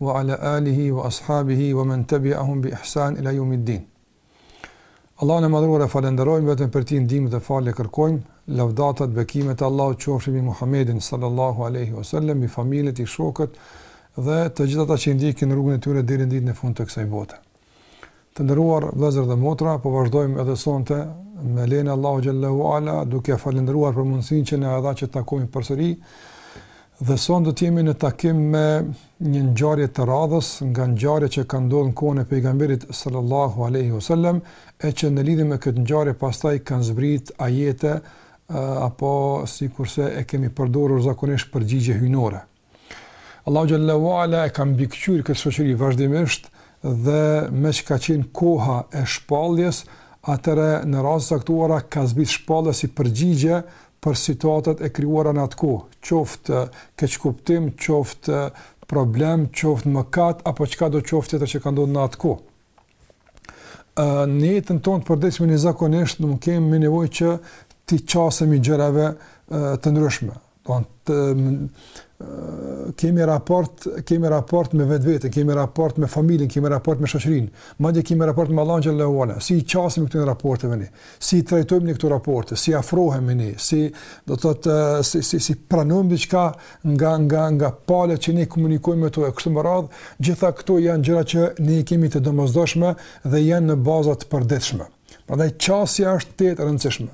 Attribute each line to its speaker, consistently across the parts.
Speaker 1: Wa ala alihi wa ashabihi wa men tabi'ahum bi ihsan ila yawmid din. Allahun e Madhëruar e falënderojmë, vetëm prej Tij ndihmë dhe falje kërkojmë, lavdatat, bekimet e Allahut qofshin mbi Muhammedin sallallahu alejhi wa sallam, mbi familjen e tij, shokët dhe të gjithë ata që e ndjekin rrugën e tyre deri në ditën e fundit të kësaj bote. Të nderuar vëllezër dhe motra, po vazhdojmë edhe sonte me lejen e Allahut xhallahu ala duke e falënderuar për mundësinë që na dha që të takohemi përsëri. Dhe sonte do të jemi në takim me një ngjarje të radhës, nga ngjarjet që kanë ndodhur në kohën e pejgamberit sallallahu alaihi wasallam, e që në lidhje me këtë ngjarje pastaj kanë zbrit ajete apo sikurse e kemi përdorur zakonisht përgjigje hyjnore. Allahu xhallahu ala e ka mbikëqyrë këtë shoqëri vazhdimisht dhe meqë ka qenë koha e shpalljes, atëherë në raste të caktuara ka zbrit shpallja si përgjigje për situatat e krijuara në atë kohë, qoftë keqkuptim, qoftë problem, qoftë mëkat, apo çkado qoftë tjetër që ka ndodh në atë kohë. në jetën tonë të përditshme ne zakonisht kemi nevojë që t'i qasemi gjërave të ndryshme. Po të kemi raport, kemi raport me vetvete, kemi raport me familjen, kemi raport me shoqërinë, madje kemi raport me Allahun xhallahu ala. Si i qasemi këtyre raporteve ne? Si i trajtojmë ne këto raporte? Si afrohemi ne? Si do të thotë si si si pranojmë diçka nga nga nga palët që ne komunikojmë me to e kështu me radhë, gjitha këto janë gjëra që ne i kemi të domosdoshme dhe janë në baza të përditshme. Prandaj qasja është tejet e rëndësishme.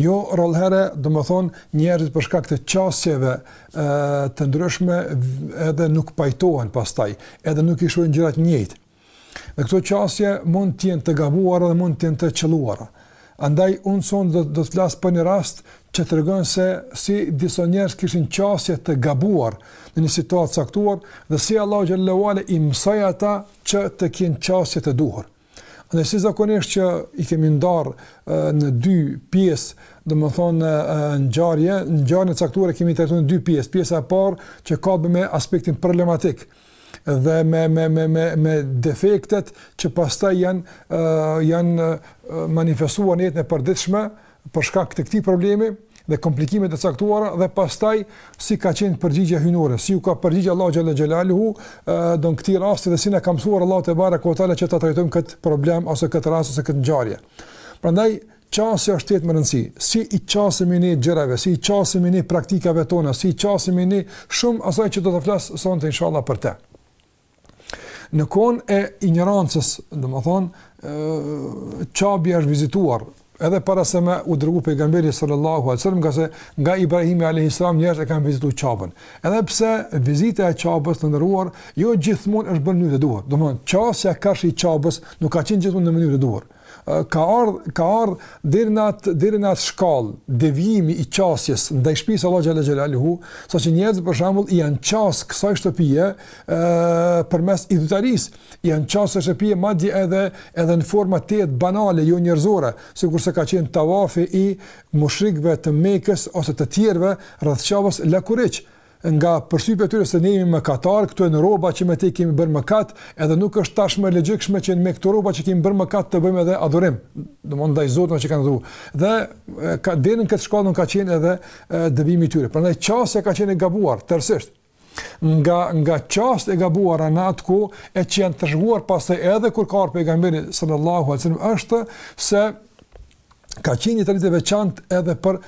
Speaker 1: Jo rrallëherë, domethënë njerëzit për shkak të qasjeve ë të ndryshme edhe nuk pajtohen pastaj, edhe nuk i shohin gjërat njëjtë. Dhe këto qasje mund të jenë të gabuara dhe mund të jenë të qëlluara. Andaj unë sonte do, do të flas për një rast që tregon se si disa njerëz kishin qasje të gabuar në një situatë të caktuar dhe si Allahu xhallahu ala i mësoi ata që të kenë qasje të duhur. Ne si zakonisht që i kemi ndarë në dy pjesë, domethënë ngjarjen, ngjarjen e caktuar e kemi trajtuar në dy pjesë. Pjesa e parë që ka të bëjë me aspektin problematik, dhe me me me me me defektet që pastaj janë ë janë manifestuar në jetën e përditshme për shkak të këtij problemi dhe komplikimet e caktuara dhe pastaj si ka qenë përgjigja hyjnore, si u ka përgjigj Allahu xhalla xhelaluhu don këtij rasti dhe si na ka mësuar Allahu tebareke ue teala që ta trajtojmë kët problem ose kët rast ose kët ngjarje. Prandaj Qasja është tejet me rëndësi, si i qasemi ne gjërave, si i qasemi ne praktikave tona, si i qasemi ne shumë asaj që do të flas sonte inshallah për të. Në kohën e injorancës, domethënë, ë Qabja është vizituar edhe para se me u dërgu pejgamberi sallallahu alaihi wasallam, ngase nga Ibrahim alayhis salam njerëz e kanë vizituar Qabën. Edhe pse vizita e Qabës të nderuar jo gjithmonë është bërë në mënyrë të duhur. Domthon qasja karshi Qabës nuk ka qenë gjithmonë në mënyrë të duhur. ka ardh ka ardh deri në atë deri në atë shkallë devijimi i qasjes ndaj shtëpisë së Allahu xhalla xhelaluhu, saqë njerëzit për shembull i janë qas kësaj shtëpie ë përmes idhutarisë, i janë qas kësaj shtëpie madje edhe edhe në forma tejet banale, jo njerëzore, sikurse ka qenë tavafi i mushrikëve të Mekës ose të tjerëve rreth Qabës lakuriq. Nga përshtypja e tyre se ne jemi mëkatarë, këto janë rroba që me te kemi bërë mëkat, edhe nuk është tashmë e logjikshme që me këto rroba që kemi bërë mëkat të bëjmë edhe adhurim, domthonë ndaj Zotit që kanë adhuruar. Dhe ka deri në këtë shkallë ka qenë edhe devijimi i tyre. Prandaj qasja ka qenë e gabuar tërësisht. Nga nga qasjet e gabuara në atë kohë që janë trashëguar pastaj edhe kur ka pejgamberi sallallahu alaihi wasallam është se ka qenë një traditë e veçantë edhe për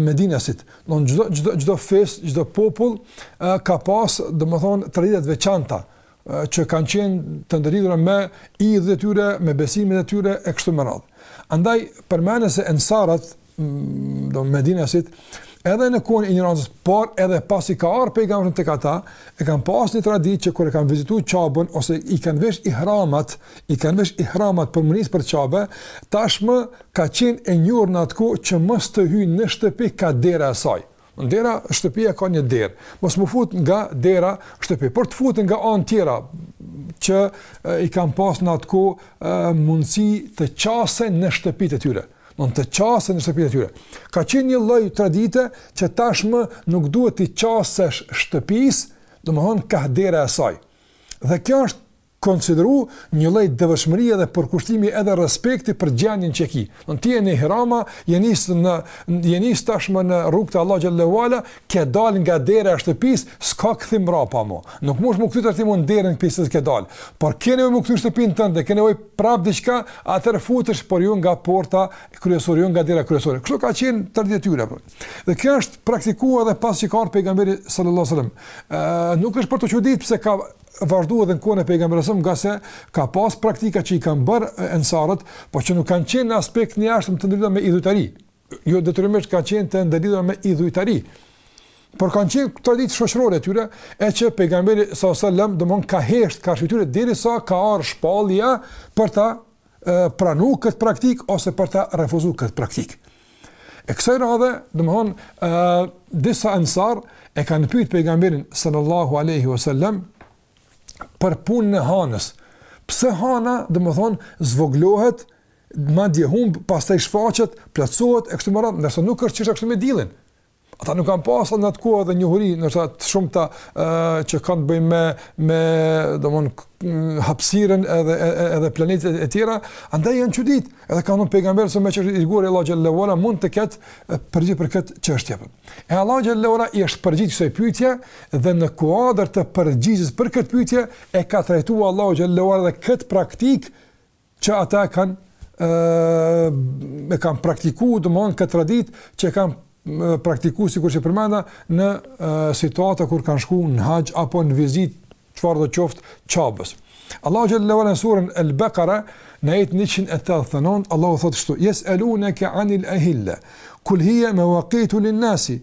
Speaker 1: medinasit. Do çdo çdo çdo fis, çdo popull ka pas, domethënë, tradita të veçanta që kanë qenë të ndërlidhura me idhujt e tyre, me besimin e tyre e kështu me radhë. Andaj përmendet se ensarët do medinasit Edhe në kohën e injorancës, por edhe pasi ka ardhur pejgamberi tek ata, e kanë pasur një traditë që kur e kanë vizituar Qabën ose i kanë vesh ihramat, i kanë vesh ihramat për m'u nis për Qabe, tashmë ka qenë e njohur në atë kohë që mos të hyjnë në shtëpi ka dera e saj. Dera shtëpia ka një derë. Mos m'u fut nga dera shtëpi, por të futen nga anë tjera që i kanë pas në atë kohë mundësi të qasen në shtëpitë e tyre. Domethënë të qasen në shtëpinë e tyre. Ka qenë një lloj tradite që tashmë nuk duhet t'i qasesh shtëpisë, domethonë kah dera e saj. Dhe kjo është konsideru një lloj devotshmërie edhe përkushtimi edhe respekti për gjendjen që ki. Domethënë ti je në ihrama, je nis, në, je nis tashmë në rrugë të Allahut xhele ue ala, ke dal nga dera e shtëpisë, s'ka kthim mrapa mo. Nuk mund të m'u kthy ti më në derën prej së cilës ke dal. Por ke nevojë m'u kthy në shtëpinë tënde, ke nevojë prap diçka, atëherë futesh por jo nga porta kryesore, jo nga dera kryesore. Kështu ka qenë traditë e tyre. Dhe kjo është praktikuar edhe pas që ka ardhur pejgamberi sallallahu alajhi wasallam. Ë nuk është për t'u çuditë pse ka vazhduar edhe në kohën e pejgamberit sa ngase ka pas praktika që i kanë bërë ensarët, por që nuk kanë qenë në aspektin e jashtëm të ndërlidhura me idhujtari. jo detyrimisht kanë qenë të ndërlidhur me idhujtari. Por kanë qenë traditë shoqërore e tyre, e që pejgamberi sallallahu alaihi wasallam domethënë ka hesht karshi tyre derisa ka ardhur shpallja për ta pranu këtë praktik ose për ta refuzu këtë praktik. E kësaj radhe, domethënë, disa ansar e kanë pyet pejgamberin sallallahu alaihi wasallam për punën e hanës. Pse hana, domethënë, zvoglohet madje humb, pastaj shfaqet, plotësohet e kështu me radhë, ndërsa nuk është çështja kështu me dillin. Ata nuk kanë pasur në atë kohë edhe njohuri, ndoshta të shumta ë që kanë të bëjnë me me domthon hapësirën edhe edhe planetet e tjera, andaj janë çudit, edhe kanë një pejgamber se me qenë i dërguar Allahu xhallahu ala mund të ketë përgjigje për këtë çështje. E Allahu xhelle ve ala i është përgjigj kësaj pyetje dhe në kuadër të përgjigjes për këtë pyetje e ka trajtuar Allahu xhelle ve ala këtë praktikë që ata e kanë e kanë praktikuar domthon këtë traditë që e kanë praktikuar sikur që përmenda në situata kur kanë shkuar në haxh apo në vizitë çfarëdo qoftë Qabës. Allahu xhelle ve ala në surën Al-Baqara në ajet 189 Allahu thotë kështu: "Yes alunaka anil ahilla kul hiya mawaqitu lin-nasi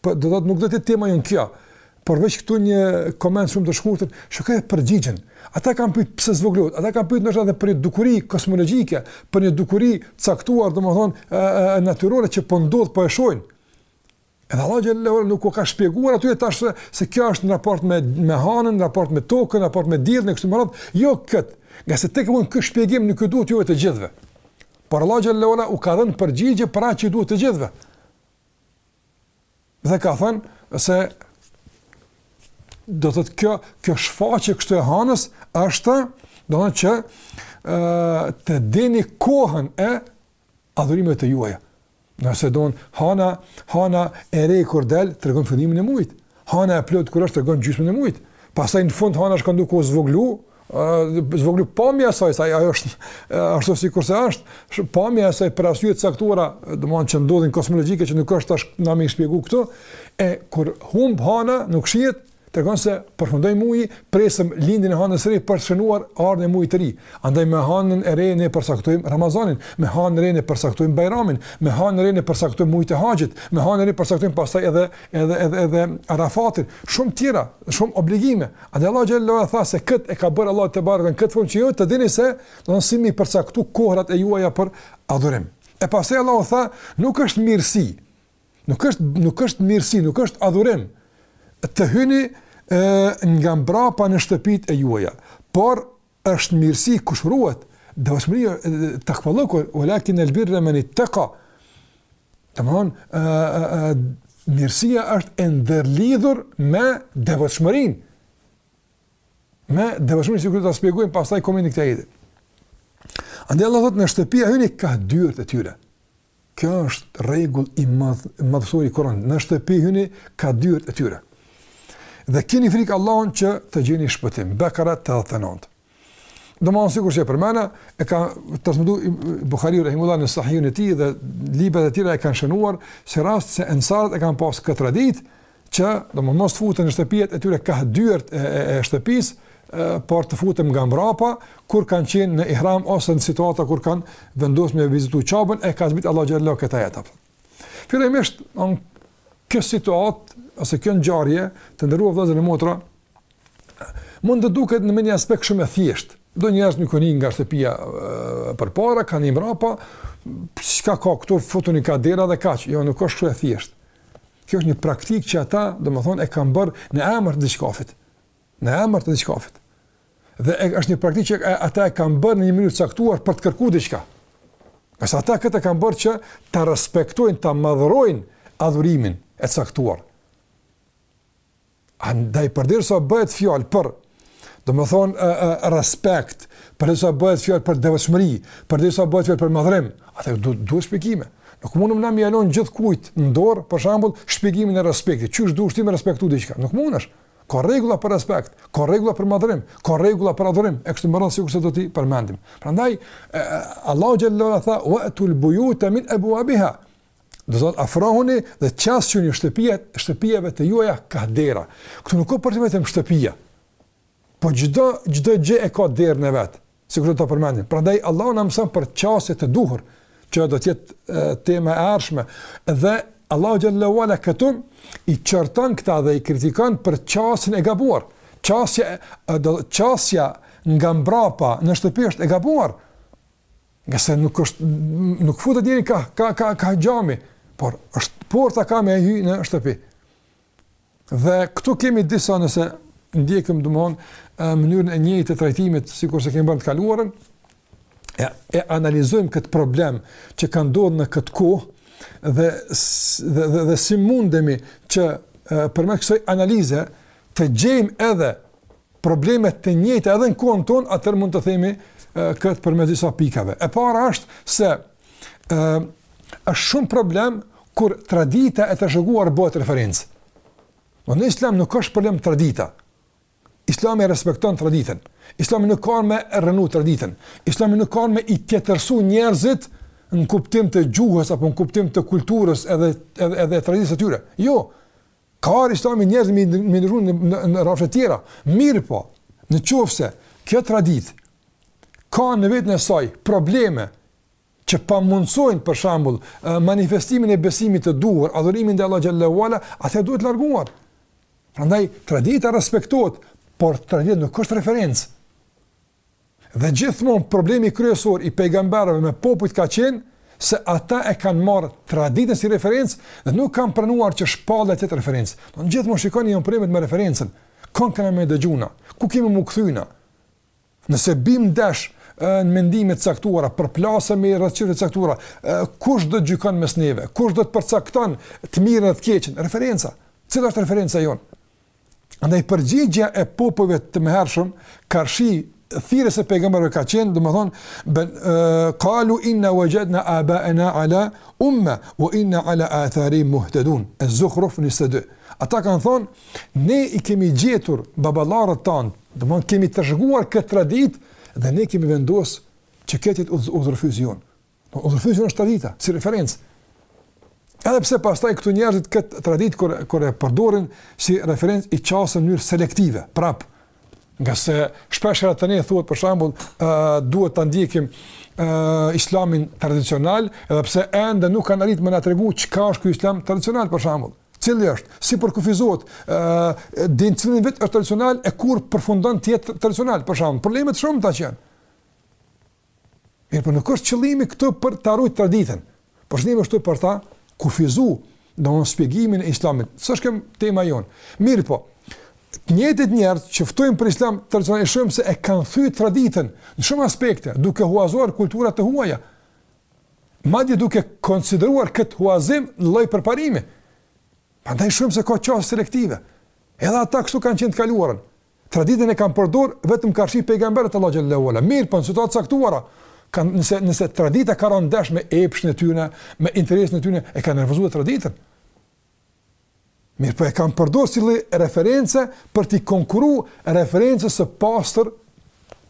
Speaker 1: Po do të thotë nuk është tema jon kjo. Por veç këtu një koment shumë të shkurtër, shikoje përgjigjen. Ata kanë pyet pse zvogëlohet. Ata kanë pyet ndoshta edhe për dukuri kosmologjike, për një dukuri caktuar, domethënë, ë natyrore që po ndodh, po e shohin. Edhe Allah xhelle ve ala nuk u ka shpjeguar aty tash se, se kjo është në raport me me hanën, në raport me tokën, në raport me diellin kështu më radh. Jo kët. Ngase tek fundi ky shpjegim nuk u duhet ju të gjithëve. Por Allah xhelle ve ala u ka dhënë përgjigje për atë që duhet të gjithëve. Dhe ka thënë se do të thotë kjo kjo shfaqje kështu e hanës është do të thotë që ë të dini kohën e adhurimeve të juaja. Nëse don hana hana e re kur del tregon fillimin e mujit. Hana e plot kur është tregon gjysmën e mujit. Pastaj në fund hana shkon duke u zvoglu, zvoglu pamja e saj, se ajo është ashtu sikurse është, pamja e saj për arsye të caktuara, domethënë që ndodhin kozmologjike që nuk është tash tema me shpjegu këtu, e kur humb hana nuk shihet, tregon se përfundoi muji, presim lindjen e hanës së re për të shënuar ardhjen e mujit të ri. Andaj me hanën e re ne përcaktojmë Ramazanin, me hanën e re ne përcaktojmë Bajramin, me hanën e re ne përcaktojmë mujin e haxhit, me hanën e re përcaktojmë pastaj edhe edhe edhe edhe Arafatin, shumë tjera, shumë obligime. Andaj Allahu xhelle ve ala tha se kët e ka bërë Allahu tebareke n'kët form që ju të dini se domethënë si me i përcaktu kohrat e juaja për adhurim. E pastaj Allahu tha, nuk është mirësi. Nuk është nuk është mirësi, nuk është adhurim të hyni e, nga mbrapa në shtëpitë e juaja, por Është mirësi kush ruhet, devotshmëria takvallëku, walakin el birra men ittaqa. Domthon, ë ë mirësia është e ndërlidhur me devotshmërinë. Me devotshmërinë sikur do ta shpjegojmë pastaj komentin e këtij ajeti. Andaj Allah thotë në shtëpia hyni ka dyert e tyre. Kjo është rregull i madh, madhështor i Kur'anit. Në shtëpi hyni ka dyert e tyre. Dhe keni frikë Allahun që të gjeni shpëtim. Bekara 189. Domthon sikur që e përmenda, e ka transmetuar Buhariu rahimullahu në Sahihun e tij dhe librat e tjera e kanë shënuar se rast se ensarët e kanë pas këtë traditë, që domethënë mos të futen në shtëpiat e tyre ka dyert e, e, e shtëpisë, e, por të futen nga mrapa, kur kanë qenë në ihram ose në situata kur kanë vendos me vizitu qabën, e ka zbrit Allahu xhelle këtë ajet. Fillimisht, kjo situatë, ose kjo ngjarje, të nderuar vllezën e motra, Mund të duket në një aspekt shumë e thjeshtë. Do njerëz nuk kanë hy nga shtëpia përpara, kanë hy mbrapa, çka ka këtu futuni ka dera dhe kaq, jo nuk është kështu e thjeshtë. Kjo është një praktikë që ata, domethënë, e kanë bërë në emër të diçkafit. Në emër të diçkafit. Dhe e, është një praktikë që ata e kanë bërë në një mënyrë të caktuar për të kërkuar diçka. Pra ata këtë kanë bërë që ta respektojnë, ta madhrojnë adhurimin e caktuar. Andaj përderisa bëhet fjalë për domethënë uh, uh, respekt, përderisa bëhet fjalë për devotshmëri, përderisa bëhet fjalë për madhrim, atëherë duhen shpjegime. Nuk mundum na me ia lan gjithkujt në dorë, për shembull, shpjegimin e respektit. Qysh duhet ti me respektu diçka? Nuk mundesh. Ka rregulla për respekt, ka rregulla për madhrim, ka rregulla për adhurim, e kështu me radhë sikurse do t'i përmendim. Prandaj Allahu xhelle tha wa atul buyuta min abwabiha. Do të thotë afrohuni dhe qasjuni shtëpia, shtëpive të juaja ka dera. Këtu nuk ka për qëllim vetëm shtëpia. Po çdo çdo gjë e ka derën e vet, sikur do ta përmendim. Prandaj Allahu na mëson për qasje të duhur, që do të jetë tema e ardhshme dhe Allahu xhelle ue ala këtu i qorton këta dhe i kritikon për qasjen e gabuar. Qasja do qasja nga mbrapa në shtëpi është e gabuar. Ngase nuk është, nuk futet njeri ka, ka, ka, ka xhami, por është porta ka me hy në shtëpi. Dhe këtu kemi disa nëse ndjekim domethënë mënyrën e njëjtë të trajtimit, sikurse kemi bërë të kaluarën, e, e analizojmë këtë problem që ka ndodhë në këtë kohë, dhe, dhe, dhe, dhe si mundemi që përmes kësaj analize të gjejmë edhe probleme të njëjta edhe në kohën tonë, atëherë mund të themi këtë përmes disa pikave. E para është se ë është shumë problem kur tradita e trashëguar bëhet referencë. Po në Islam nuk është problem tradita. Islami e respekton traditën. Islami nuk ka me rrënu traditën. Islami nuk ka me i tjetërsu njerëzit në kuptim të gjuhës apo në kuptim të kulturës edhe edhe, edhe traditës së tyre. Jo. Ka ardhë islami njerëzit me i ndërru në, në, në rafshe tjera. Mirëpo, në qoftë se kjo traditë ka në veten e saj probleme që pamundësojnë për shembull manifestimin e besimit të duhur, adhurimin ndaj Allahut xhel-le ue ala, atëherë duhet larguar. Prandaj, tradita respektohet, por tradita nuk është referencë. Dhe gjithmonë problemi kryesor i pejgamberëve me popujt ka qenë se ata e kanë marrë traditën si referencë dhe nuk kanë pranuar që shpallja të jetë referencë. Domethënë gjithmonë shikoni janë problemet me referencën. Kënd kemi me dëgju na? Ku kemi me u kthy na? Nëse bim ndesh në mendime të caktuara, përplasemi rreth çështjeve të caktuara, kush do të gjykon mes neve? Kush do të përcakton të mirën dhe të keqen? Referenca. Cila është referenca jonë? Andaj përgjigja e popujve të mëhershëm karshi thirrjes së pejgamberëve ka qenë, domethënë, bel qalu inna wajadna aba'ana ala umma wa inna ala atharihim muhtadun. Az-Zukhruf 22. Ata kanë thonë, ne i kemi gjetur baballarët tanë, domethënë kemi trashëguar këtë traditë dhe ne kemi vendosur që kjo të jetë udhërrëfyesi jonë. Po udhërrëfyesi jonë është tradita, si referencë. Edhe pse pastaj këtu njerëzit këtë traditë kur kur e përdorin si referencë i qasen në mënyrë selektive, prap. Ngase shpeshherë te ne thuhet për shembull, ë uh, duhet ta ndjekim ë uh, islamin tradicional, edhe pse ende nuk kanë arritur me na tregu çka është ky islam tradicional për shembull. Cili është? Si përkufizohet? ë uh, deri në cilin vit është tradicional e kur përfundon të jetë tradicional për shembull. Problemet e shumta janë. Mirpo nuk është qëllimi këtu për ta rujt traditën. Por qëllimi është për ta kufizu, domthonë shpjegimin e Islamit. S'është kjo tema jon. Mirpo të njëjtit njerëz që ftojnë për Islam tradicional e shoh se e kanë thyr traditën në shumë aspekte, duke huazuar kultura të huaja. Madje duke konsideruar këtë huazim një lloj përparimi. Prandaj shoh se ka qasje selektive. Edhe ata kështu kanë qenë në të kaluarën. Traditën e kanë përdor vetëm karshi pejgamberëve të Allahut xhallahu ala. Mirëpo në situata të caktuara, kanë nëse nëse tradita ka rënë ndesh me epshin e tyre, me interesin e tyre, e kanë refuzuar traditën. Mirëpo e kanë përdor si lloj reference për t'i konkurruar referencës së pastër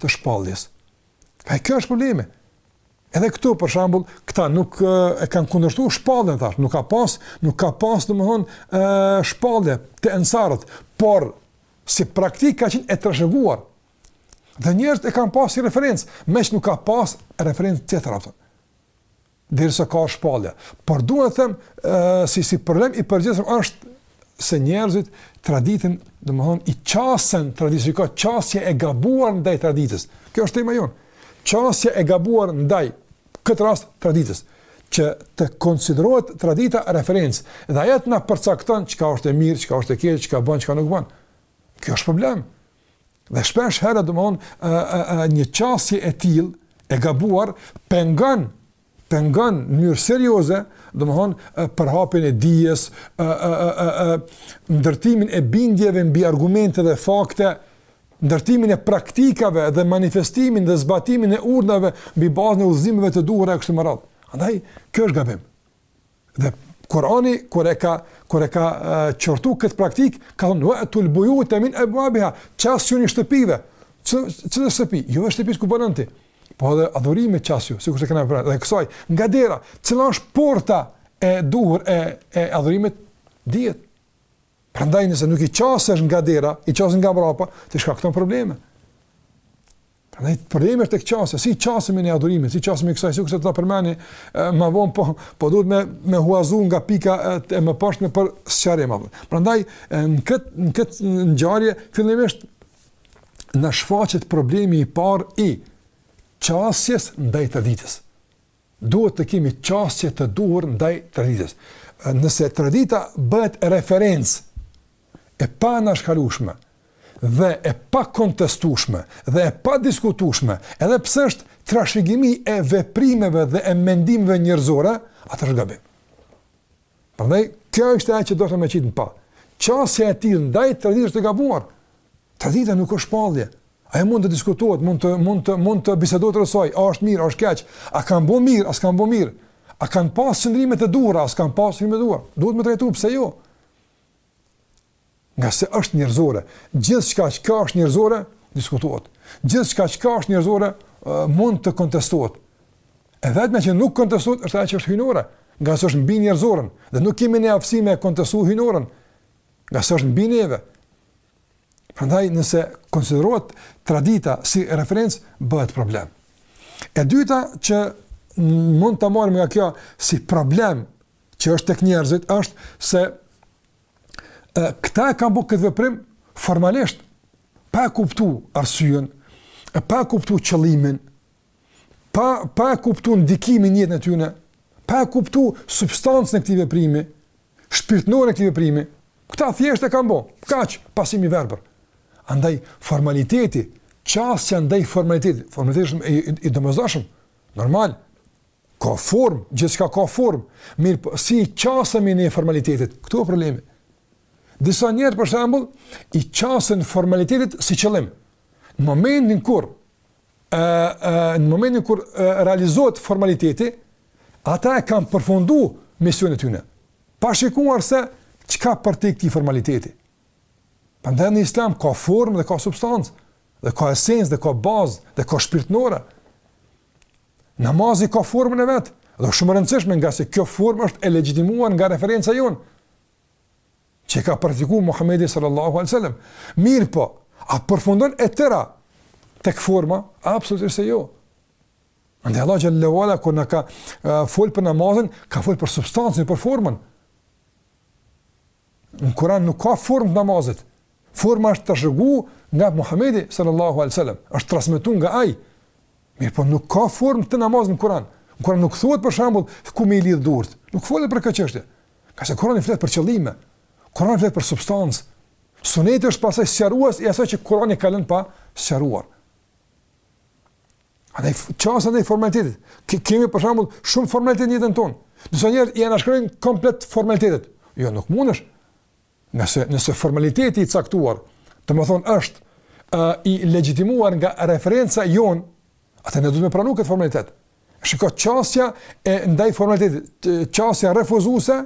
Speaker 1: të shpalljes. Pra kjo është problemi. Edhe këtu për shembull, këta nuk e kanë kundërshtuar shpalljen tash, nuk ka pas, nuk ka pas domthon ë shpallje te ensarët, por si praktikë ka qenë e trashëguar. Dhe njerëzit e kanë pasur si referencë, meqë nuk ka pas referencë tjetër atë. Derisa ka shpallje, por duhet të them, ë si si problem i përgjithshëm është se njerëzit traditën, domthon i qasen traditës, qasja e gabuar ndaj traditës. Kjo është tema jonë. Qasja e gabuar ndaj këtë rast traditës, që të konsiderohet tradita referencë dhe ajo të na përcakton çka është e mirë, çka është e keqe, çka bën, çka nuk bën. Kjo është problem. Dhe shpesh herë domthon një qasje e tillë e gabuar pengon pengon në mënyrë serioze, domthon përhapjen e dijes, ë ë ë ë ndërtimin e bindjeve mbi argumente dhe fakte ndërtimin e praktikave dhe manifestimin dhe zbatimin e urdhrave mbi bazën e udhëzimeve të duhura e kështu me radhë. Andaj kjo është gabim. Dhe Kurani kur e ka kur e ka qortu këtë praktik, ka thënë wa tul buyuta min abwabiha, qasjuni shtëpive. Çfarë shtëpi? Jo veç shtëpi ku banon ti. Po edhe adhurimit qasju, sikur se kanë vënë. Dhe kësaj nga dera, cila është porta e duhur e e adhurimit dihet. Prandaj nëse nuk i qasesh nga dera, i qasesh nga mbrapa, ti shkakton probleme. Prandaj problemi është tek qasja, si i qasemi ne adhurimit, si i qasemi kësaj sikurse do ta përmendim, më vonë po po duhet me me huazu nga pika e mëposhtme për sqarim apo. Prandaj në kët në kët ngjarje fillimisht na shfaqet problemi i parë i qasjes ndaj traditës. Duhet të kemi qasje të duhur ndaj traditës. Nëse tradita bëhet referencë e paanashkalushme, dhe e pakontestushme, dhe e padiskutushme, edhe pse është trashëgimi e veprimeve dhe e mendimeve njerëzore, atër është gabim. Prandaj, kjo është ajo që doja me qitë në pah. Qasja e tillë ndaj traditës është e gabuar. Tradita nuk është shpallje, Ajo mund të diskutohet, mund të mund të mund të bisedohet rreth saj, a është mirë, a është keq, a kanë bën mirë, a s'kanë bën mirë, a kanë pas qëndrime të duhura, a s'kanë pas qëndrime të duhura. Duhet të trajtohet pse jo? Ngase është njerëzore, gjithçka çka është njerëzore, diskutohet. Gjithçka çka është njerëzore, mund të kontestohet. E vetmja që nuk kontestohet është ajo që është hyjnore, ngase është mbi njerëzoren dhe nuk kemi ne aftësi me kontestuar hyjnoren. Ngase është mbi neve. Prandaj nëse konsiderohet tradita si referencë, bëhet problem. E dyta që mund ta marrim nga kjo si problem që është tek njerëzit është se e, këta e kanë bërë këtë veprim formalisht pa e kuptu arsyen, pa e kuptu qëllimin, pa, pa e kuptu ndikimin në jetën e tyne, pa e kuptu substancën e këtij veprimi, shpirtnoren e këtij veprimi, këta thjesht e kanë bo, kaq, pasim i verbër. Andaj, formaliteti, qasja ndaj formaliteti, formaliteti shumë i, i, i domosdoshëm, normal, ka formë, gjithçka ka formë, mirëpo, si i qasemi ne formalitetit, këtu e problemi. Disa njerëz, për shambull, i qasen formalitetit si qëllim. Në momentin kur ë ë në momentin kur realizohet formaliteti, ata e kanë përfundu misionin e tyre. Pa shikuar se çka ka përtej këtij formaliteti. Prandaj në Islam ka formë dhe ka substancë, dhe ka esencë dhe ka bazë dhe ka shpirtnore. Namazi ka formën e vet, dhe është shumë e rëndësishme ngase kjo formë është e legjitimuar nga referenca jonë. që e ka praktiku Muhammedi sallallahu alai sallam. Mirëpo, a përfundon e tëra tek forma? Absolutisht se jo. Andaj Allah Xhelle wa ala, kur na ka uh, folë për namazin, ka folë për substancën, për formën. Në Kuran nuk ka formë të namazit. Forma është trashëgu nga Muhammedi sallallahu alai sallam. është transmitu nga ai. Mirëpo nuk ka formë të namazit në Kur'an. Në Kur'an nuk thuhet për shembull ku me i lidh duart. Nuk folet për këtë çështje. Ngase Kur'ani flet për qëllime. Kur'ani flet për substancë. Suneti është pasaj sqarues i asaj që Kur'ani e ka lënë pa sqaruar. Andaj qasja ndaj formalitetit. Ke kemi për shembull shumë formalitete në jetën tonë. Disa njerëz i anashkalojnë komplet formalitetet. Jo, nuk mundesh. Nëse, nëse formaliteti i caktuar, domethonë është uh, i legjitimuar nga referenca jonë, atëherë ne duhet me pranu këtë formalitet. Shiko, qasja ndaj formalitetit, qasja refuzuese,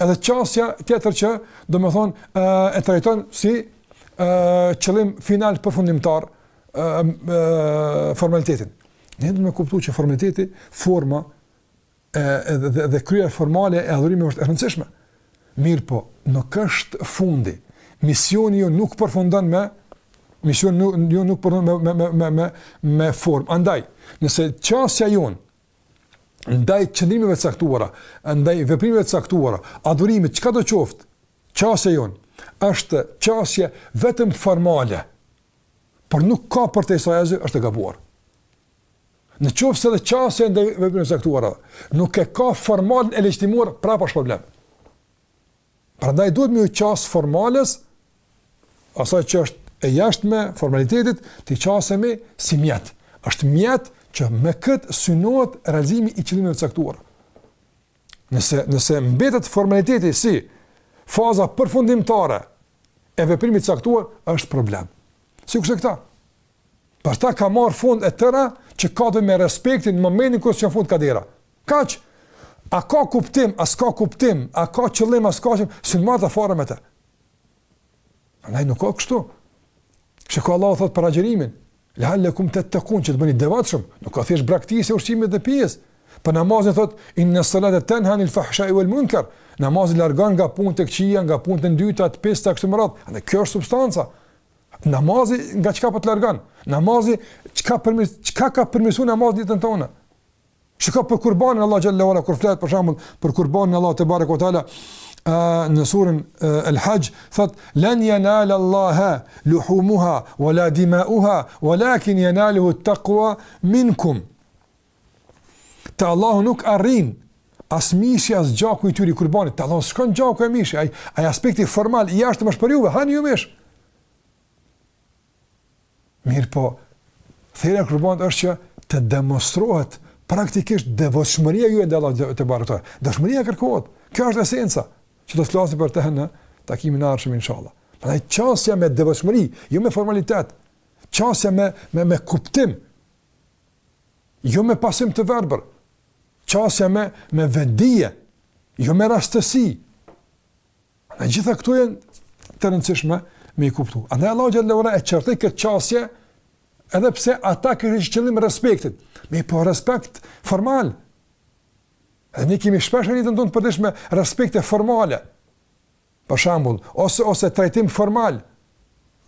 Speaker 1: edhe qasja tjetër që, domethonë, uh, e trajton si uh, qëllim final përfundimtar uh, uh, formalitetin. Ne duhet me kuptu që formaliteti, forma, e, e, dhe, dhe kryerja formale e adhurimit është e rëndësishme. Mirëpo, nuk është fundi. Misioni jonë nuk përfundon me misioni jonë nuk përfundon me me me me me formë. Andaj, nëse qasja jonë ndaj qëndrimeve të caktuara, ndaj veprimeve të caktuara, adhurimit çkado qoftë, qasja jonë është qasje vetëm formale, por nuk ka përtej saj asgjë është e gabuar. Në qoftë se dhe qasja ndaj veprimeve të caktuara nuk e ka formalen e legjitimuar, prapë është problem. Prandaj duhet me iu qas formales asaj që është e jashtme formalitetit të qasemi si mjet. Është mjet që me këtë synohet realizimi i qëllimeve të caktuara. Nëse nëse mbetet formaliteti si faza përfundimtare e veprimit të caktuar është problem. Sikurse këta Për ta ka marrë fund e tëra që ka të bëjë me respektin, në momentin kur s'kanë hy kah dera. Kaq, a ka kuptim, a s'ka kuptim, a ka qëllim, a s'ka qëllim, s'janë marrë fare me te. Andaj nuk ka kështu. Çka Allahu thotë për agjerimin, le'al-lekum tettekun që të bëheni të devotshëm, nuk ka thjesht braktisje e ushqimit dhe pijes. Për namazin thotë, inne salate tenha anil fahshai vel munker, namazi largon nga punë të këqija, nga punë të ndyta, të pista, kështu me radhë, andaj kjo është substanca. Namazi nga çka po të largan? Namazi çka përmis çka ka përmisu namazi jetën tonë? Shikoni për kurbanin Allah xhel-le ve ala kur flet për shembull për kurbanin Allah tebareke ve teala në surën El-Hajj thot lan yanal Allah luhumha wala dimauha walakin yanaluhu taqwa minkum Te Allahu nuk arrin as mishi as gjaku i tyre i kurbanit. Te Allahu s'shkon gjaku e mishi, ai ai aspekti formal i jashtëm është për juve, hani ju mish. Mirëpo, therja e kurbanit është që të demonstrohet praktikisht devotshmëria juaj ndaj Allahut tebareke ve teala. Devotshmëria kërkohet. Kjo është esenca që do të flasim për të në takimin e ardhshëm inshallah. Prandaj qasja me devotshmëri, jo me formalitet. Qasja me me me kuptim jo me pasim të verbër, qasja me, me vetëdije, jo me rastësi. Të gjitha këto janë të rëndësishme me i kuptu. Andaj Allahu xhel-le ve ala e qortoi këtë qasje, edhe pse ata kishin si qëllim respektin, mirëpo respekt formal. Edhe ne kemi shpesh në jetën tonë të përditshme respekte formale. për shembull, ose ose trajtim formal,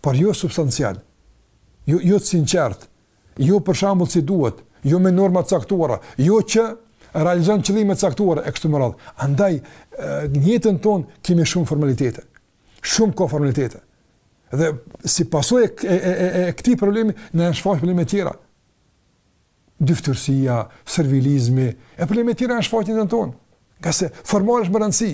Speaker 1: por jo substancial, jo jo të sinqert, jo për shembull si duhet, jo me norma të caktuara, jo që realizon qëllime të caktuara e kështu me radhë. Andaj në jetën tonë kemi shumë formalitete. Shumë ka formalitete. Dhe si pasojë e, e, e, e këtij problemi na shfaqen probleme të tjera. dyfytyrësia, servilizmi, e probleme tjera na shfaqen në jetën tonë, ngase formalja është me rëndësi,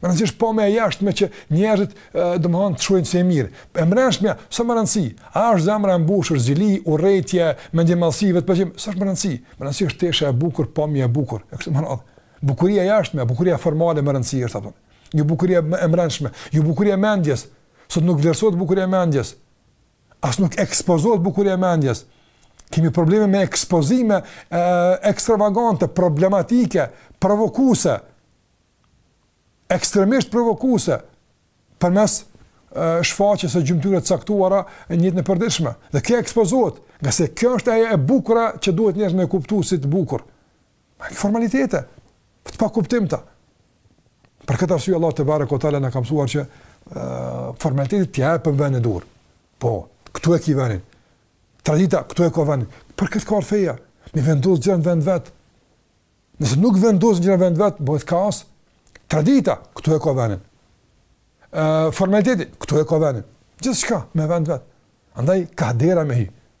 Speaker 1: me rëndësi është pamja e jashtme që njerëzit domethënë të shohin si e mirë, e brendshmja s'është me rëndësi, a është zemra e mbushur, zili, urrejtje, mendjemadhësi, vetëpëlqim, s'është me rëndësi, me rëndësi është tesha e bukur, pamja e bukur, e kështu me radhë, bukuria e jashtme, bukuria formale me rëndësi është, a kupton. jo bukuria e brendshme, jo bukuria e mendjes, sot nuk vlerësohet bukuria e mendjes, as nuk ekspozohet bukuria e mendjes. Kemi probleme me ekspozime e, ekstravagante, problematike, provokuse, ekstremisht provokuse, përmes shfaqjes së gjymtyrëve të caktuara në jetën e përditshme. Dhe kjo ekspozohet, ngase kjo është ajo e bukura që duhet njerëzit me kuptu si të bukur. Formalitete, të pa kuptimta. Për këtë arsye Allahu tebareke ue teala na ka mësuar që formalitetit t'ia japim vendin e duhur. Po, këtu e ke vendin. Tradita këtu e ka vendin. Për këtë ka feja. Mi vendos gjërat në vend t'vet. Nëse nuk vendosen gjërat në vend t'vet, bëhet kaos. Tradita këtu e ka vendin. Ë formaliteti këtu e ka vendin. Gjithçka n'vend t'vet. Andaj ka dera me hi.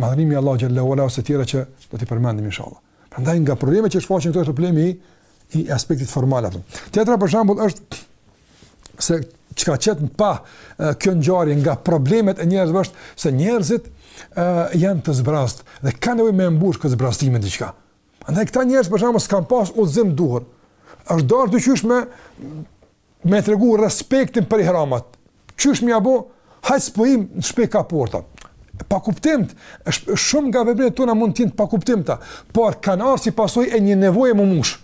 Speaker 1: Madhërimi i Allahut xhel-le ue ala ose tjera që do t'i përmendim inshallah. Prandaj nga problemet që shfaqen këtu është problemi i i aspektit formal apo. Tjetra për shembull është se çka çet në pa kjo ngjarje nga problemet e njerëzve është se njerëzit uh, janë të zbrast dhe kanë nevojë me mbush këtë zbrazëti me diçka. Andaj këta njerëz për shembull s'kan pas udhëzim t'duhur. Është dashtë qysh me Me tregu respektin për ihramat. Qysh me ba po hajt s'po hijmë në shpi ka porta. Pa kuptim, pra shumë nga veprimet tona mund të jenë pa kuptimta, por kanë ardhur si pasojë e një nevoje me mush.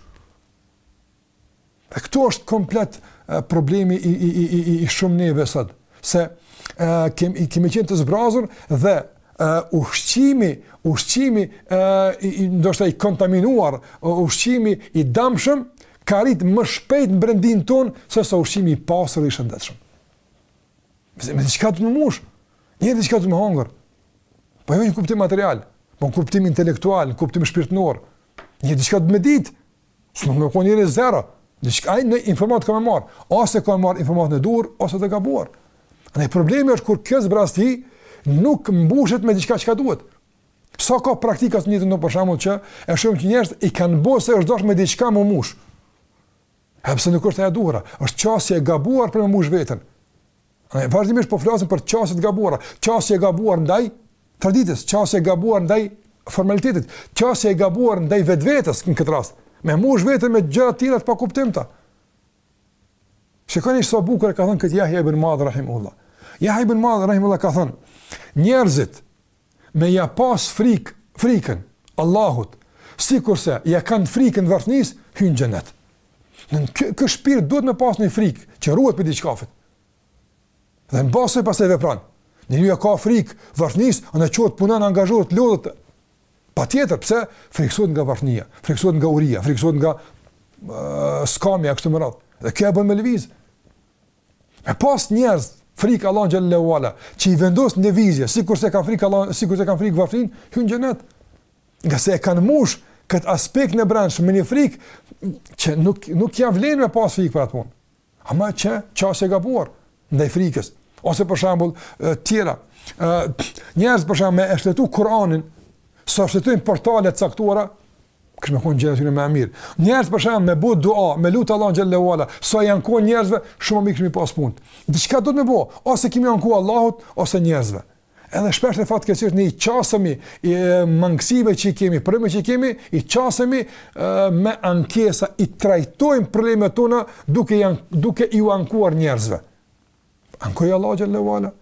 Speaker 1: Dhe këtu është komplet problemi i i i i i shumë neve sot, se ë kem i kemi qenë të zbrazur dhe ë ushqimi, ushqimi ë i ndoshta i kontaminuar, ushqimi i dëmshëm ka arrit më shpejt në brendin tonë, se sa ushqimi i pastër dhe i shëndetshëm. Vëzë, me diçka duhet me mush, me diçka duhet me hongër, po jo në kuptim material, po në kuptim intelektual, në kuptim shpirtnor, diçka duhet me dit, s'mun me konë njeri zero, diçka ai një informatë ka me marë, ose ka me marë informatën e duhur, ose të gabuar. E problemi është kur kjo zbrazëti nuk mbushet me diçka çka duhet, Sa ka praktika të njëjta për shembull që e shohim që njerëz i kanë bërë se është dashur me diçka me mush. Sepse nuk është e duhura, është qasje e gabuar për me mush veten. Ne vazhdimisht po flasim për qasje të gabuara, qasje e gabuar ndaj traditës, qasje e gabuar ndaj formalitetit, qasje e gabuar ndaj vetvetes në këtë rast. Me mush veten me gjëra të tjera të pakuptimta. Shikoni sa bukur e ka thënë këtë Jahja ibn Muadh rahimullah. Jahja ibn Muadh rahimullah ka thënë: Njerëzit me ia pas frik, frikën Allahut, sikurse ia kanë frikën varfnis, hyjnë n'xhenet. Në këtë, këtë shpirt duhet me pas një frikë që ruhet prej diçkafit. Dhe në bazë të asaj vepron. Njeri ia ka frikën, varfnis, ai çohet punon, angazhohet, lodhet. Patjetër, pse? Frikësohet nga varfënia, frikësohet nga uria, frikësohet nga skamja kështu me radhë. Dhe kjo e bën me lëviz. Me pas njerëz frikë Allahun xhel-le ue ala, që i vendos në lëvizje, sikurse kanë frikë Allah, sikurse kanë frikë varfninë, hyn n'xhenet. Ngase e kanë mush kët aspekt t'brendshëm me një frikë që nuk nuk ia vlen me pas frikë për atë punë. Ama qasje e gabuar, ndaj frikës. Ose për shambull, tjera, njerës për shambull me e shfletu Kur'anin, sa shfletojnë portale të caktuara, kishte me konë gjendja e tyre ma e mirë. Njerëz për shambull me bo dua, me lutë Allahun xhele ue ala, sa i ankohen njerëzve, shumë mirë kishin me i pas punët. Diçka duhet me bo? Ose kemi me iu anku Allahut, ose njerëzve. Edhe shpesh ne fatkeqësisht ne i qasemi mangësive që kemi, problemet që kemi, i qasemi me ankesa, i trajtojmë problemet tona duke iu an duke iu ankuar njerëzve. Ankoju Allahut xhele ue ala.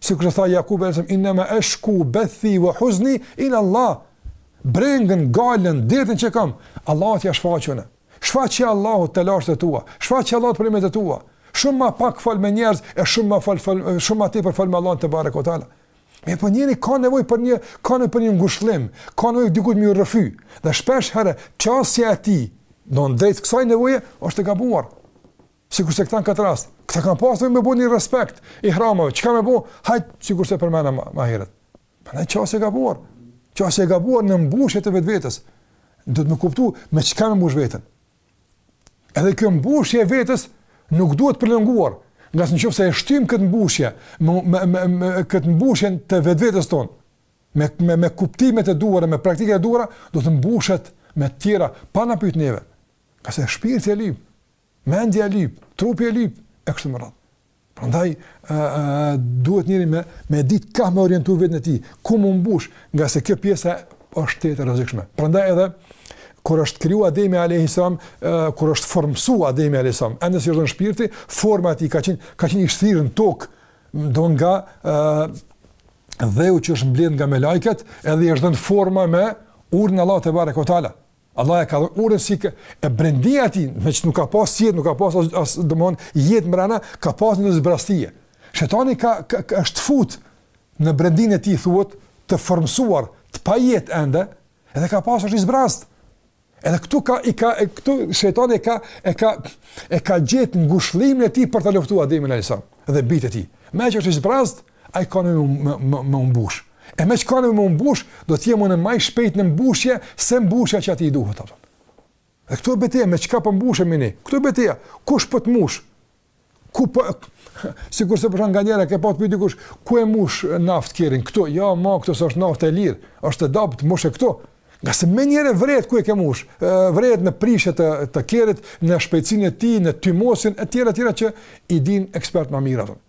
Speaker 1: Sikur tha Jakubi alejhi selam inna ma ashku bathi wa huzni ila Allah. Brengën, hallin, dertin që kam, Allahut ia shfaqi. Shfaqje Allahut telashet tua, shfaqje Allahut për nimetet tua. Shumë ma pak fol me njerëz e shumë ma fol fol shumë ma tepër fol me Allahun tebareke ue teala. Mirëpo njeri ka nevojë për një ka nevojë për një ngushëllim, ka nevojë dikujt me iu rrëfy. Dhe shpeshherë qasja e tij, domethënë drejt kësaj nevoje është e gabuar. Sikurse këta në këtë rast, këta kanë pasur me bo një respekt ihramave. Çka me bo? Hajt, sikurse përmendëm më herët. Pra një qasje e gabuar, qasje e gabuar në mbushje të vetvetes, duhet me kuptu me çka me mbush veten. Edhe kjo mbushje e vetes nuk duhet prolonguar, ngase në qoftë se e shtyjmë këtë mbushje, me, me, me, me, këtë mbushje të vetvetes tonë, me, me, me kuptimet e duhura, me praktikat e duhura, do të mbushet me të tjera, pa na pyt neve. Ngase shpirti e lyp, Mendja e lyp, trupi e lyp, e kështu me radhë. Prandaj ë duhet njeri me me ditë ka me orientu veten e tij, ku me u mbush, ngase kjo pjesa është tejet e rrezikshme. Prandaj edhe kur është kriju Ademi alayhis salam, kur është formsu Ademi alayhis salam, ende s'i ka hy shpirti, forma e tij ka qenë ka qenë i shtrirë në tokë, domethënë nga ë dheu që është mbledh nga melaiket, edhe i është dhënë forma me urdhrin e Allahut tebareke ue teala. Allahu e ka dhënë urdhrin si kë, e brendia e tij, meqë nuk ka pas jetë, nuk ka pas as, as domethënë, jetë mrena, ka pas një zbrazti. Shetani ka, ka, ka është fut në brendinë e tij, thuhet, të formësuar, të pa jetë ende, edhe ka pa se është i zbrazët. Edhe këtu ka, i ka, e, këtu shetani ka, e ka, e ka gjet ngushëllimin e tij për ta luftu Ademin alejhi selam dhe bijtë e tij. Meqë është i zbrazët, ai ka nevojë me me me u mbush. E meqë ka nevojë me u mbush, do të jem unë më i shpejtë në mbushje se mbushja që atij i duhet ato. Dhe këtu o beteja me çka po mbushemi ne? Këtu o beteja, kush po të mbush? Ku po sikurse për shembull nganjëherë ke pat pyetje kush, ku e mbush naftë kerrin këtu? Jo, ama këtu është naftë e lirë, është e dobët mbushë këtu. Ngase menjëherë vërehet ku e ke mbush, vërehet në prishje të të kerrit, në shpejtësinë e tij, në tymosjen e tjera tjera që i din ekspertët më mirë ato.